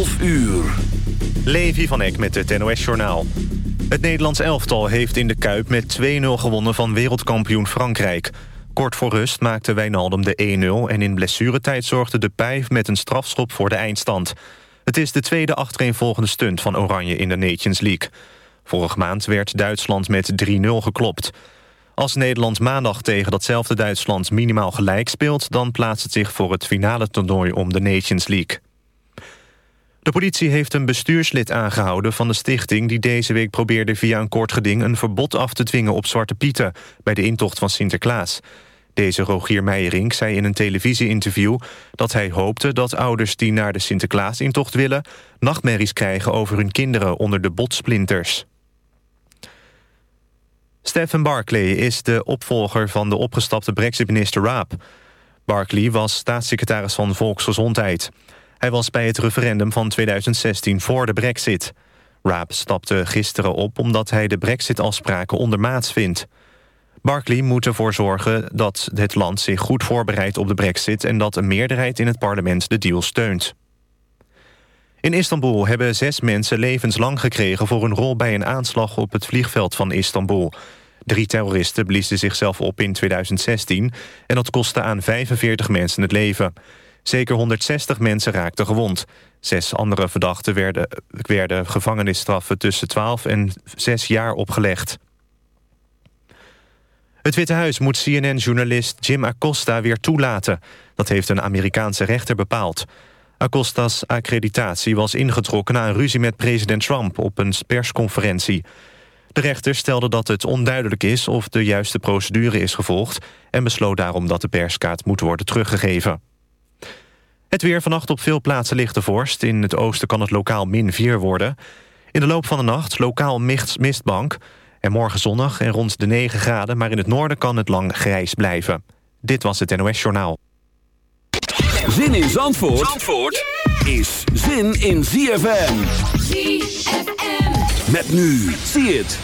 12 uur. Levi van Eck met het NOS-journaal. Het Nederlands elftal heeft in de Kuip met 2-0 gewonnen van wereldkampioen Frankrijk. Kort voor rust maakte Wijnaldum de 1-0... en in blessuretijd zorgde de Pijf met een strafschop voor de eindstand. Het is de tweede achtereenvolgende stunt van Oranje in de Nations League. Vorige maand werd Duitsland met 3-0 geklopt. Als Nederland maandag tegen datzelfde Duitsland minimaal gelijk speelt... dan plaatst het zich voor het finale toernooi om de Nations League. De politie heeft een bestuurslid aangehouden van de stichting... die deze week probeerde via een kort geding een verbod af te dwingen op Zwarte Pieten... bij de intocht van Sinterklaas. Deze Rogier Meijering zei in een televisieinterview dat hij hoopte dat ouders die naar de Sinterklaas-intocht willen... nachtmerries krijgen over hun kinderen onder de botsplinters. Stephen Barclay is de opvolger van de opgestapte brexit-minister Raab. Barclay was staatssecretaris van Volksgezondheid. Hij was bij het referendum van 2016 voor de brexit. Raab stapte gisteren op omdat hij de brexit-afspraken ondermaats vindt. Barclay moet ervoor zorgen dat het land zich goed voorbereidt op de brexit... en dat een meerderheid in het parlement de deal steunt. In Istanbul hebben zes mensen levenslang gekregen... voor een rol bij een aanslag op het vliegveld van Istanbul. Drie terroristen bliezen zichzelf op in 2016... en dat kostte aan 45 mensen het leven. Zeker 160 mensen raakten gewond. Zes andere verdachten werden, werden gevangenisstraffen tussen 12 en 6 jaar opgelegd. Het Witte Huis moet CNN-journalist Jim Acosta weer toelaten. Dat heeft een Amerikaanse rechter bepaald. Acosta's accreditatie was ingetrokken na een ruzie met president Trump... op een persconferentie. De rechter stelde dat het onduidelijk is of de juiste procedure is gevolgd... en besloot daarom dat de perskaart moet worden teruggegeven. Het weer vannacht op veel plaatsen ligt de vorst. In het oosten kan het lokaal min 4 worden. In de loop van de nacht lokaal mistbank... En morgen zonnig en rond de 9 graden... maar in het noorden kan het lang grijs blijven. Dit was het NOS Journaal. Zin in Zandvoort, Zandvoort is zin in ZFM. ZFM. Met nu, zie het.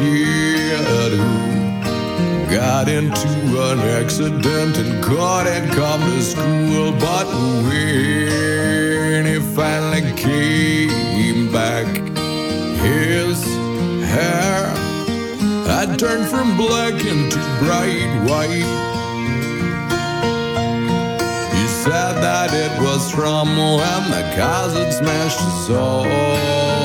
Kid who got into an accident and couldn't come to school. But when he finally came back, his hair had turned from black into bright white. He said that it was from when the had smashed his soul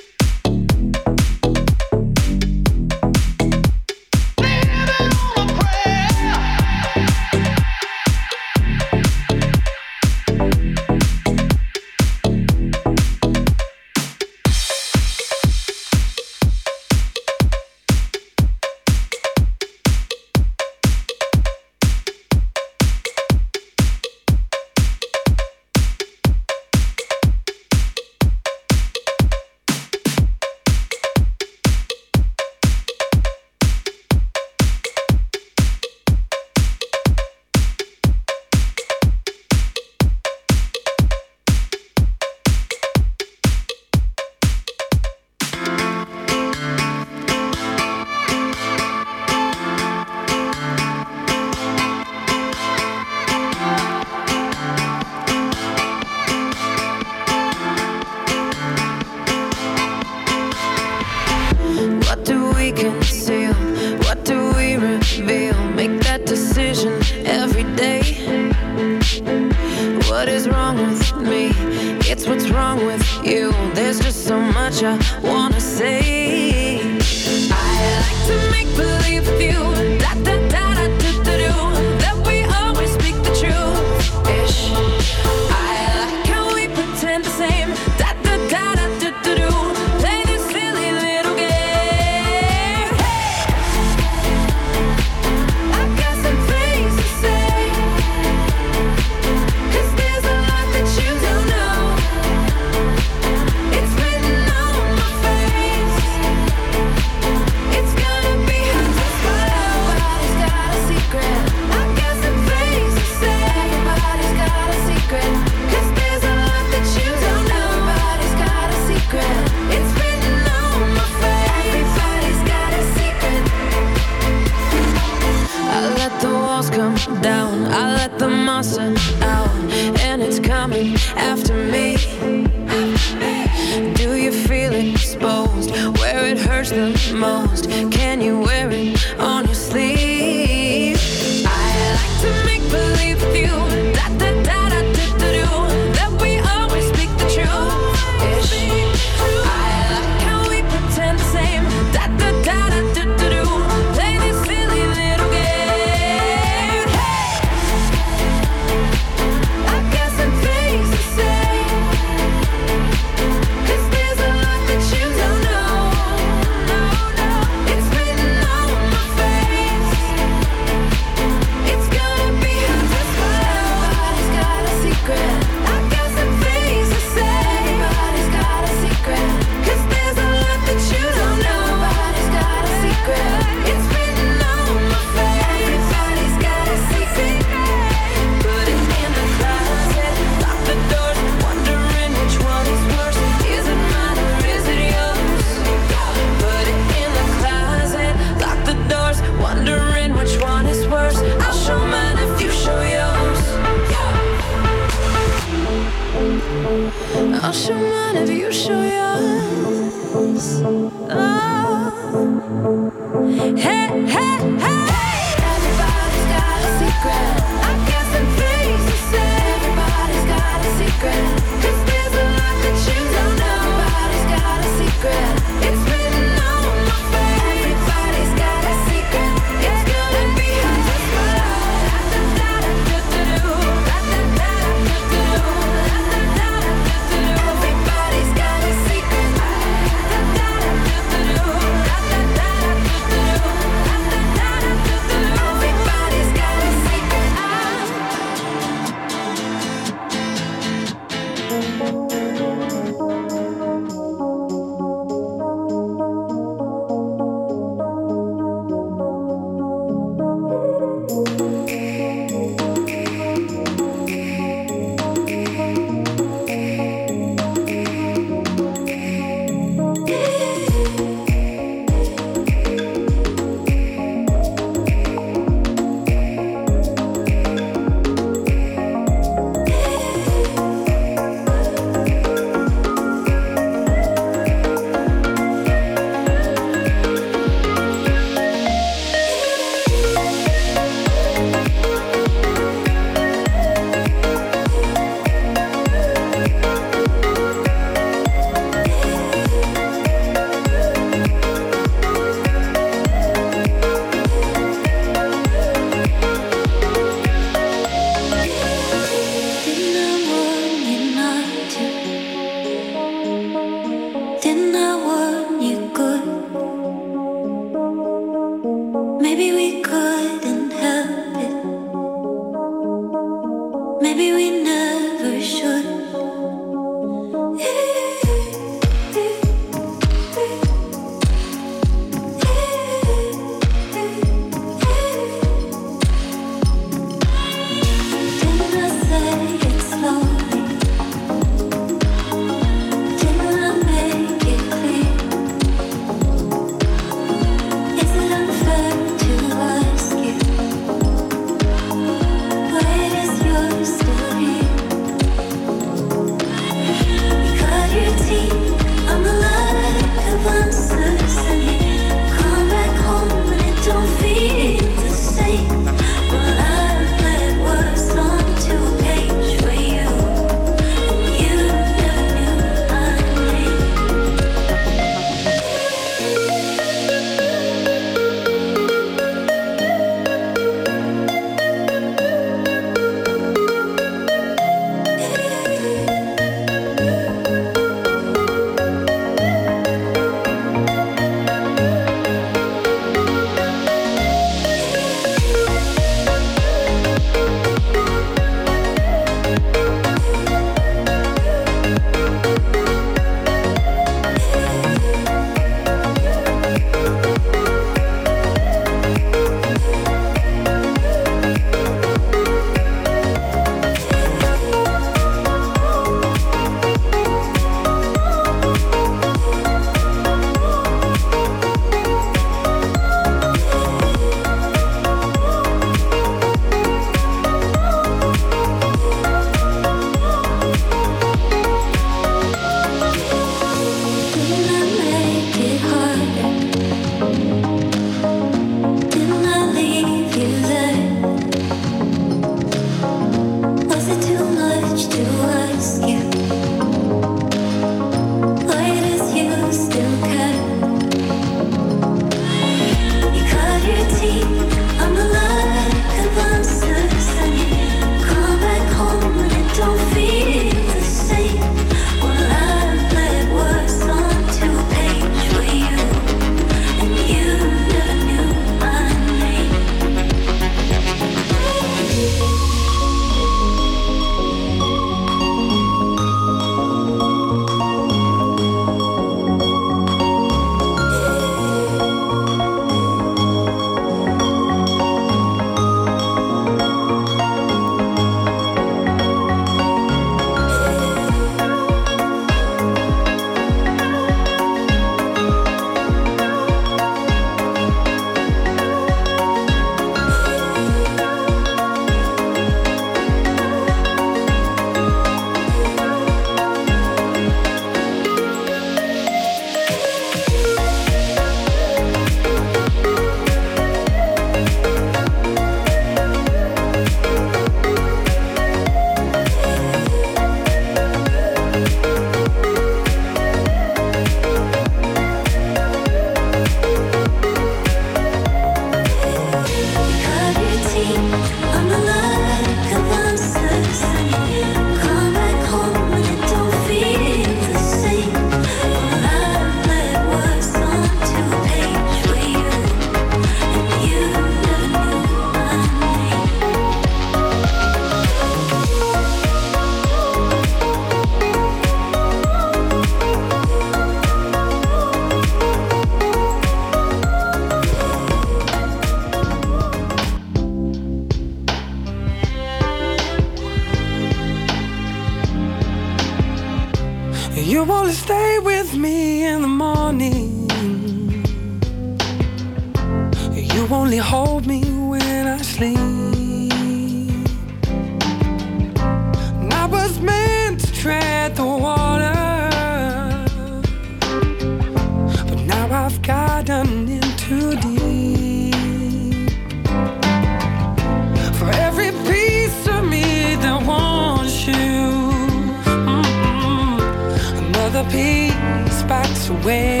the peace backs away.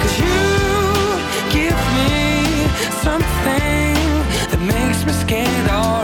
Cause you give me something that makes me scared all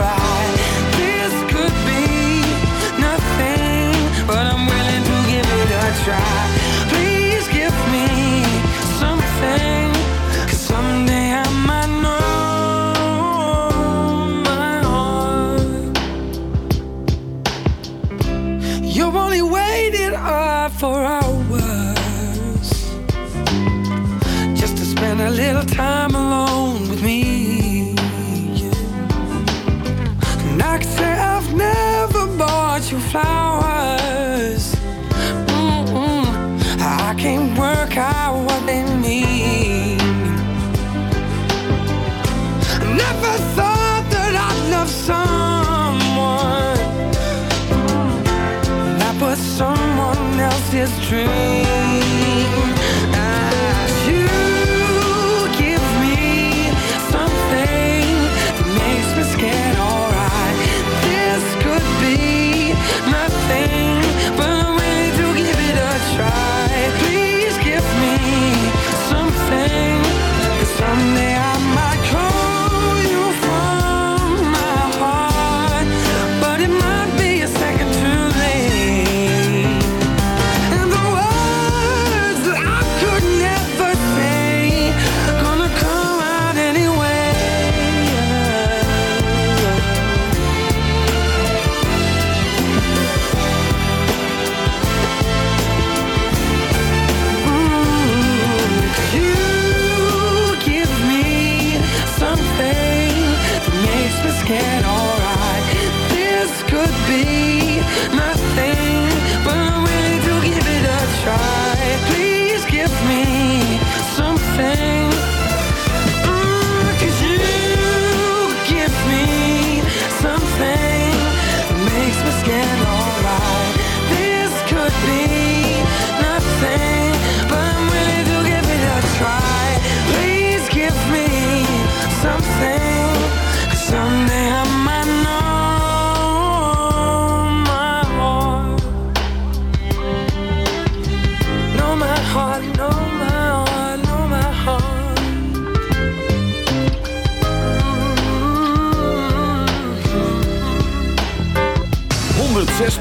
No.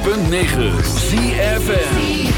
106.9 ZFN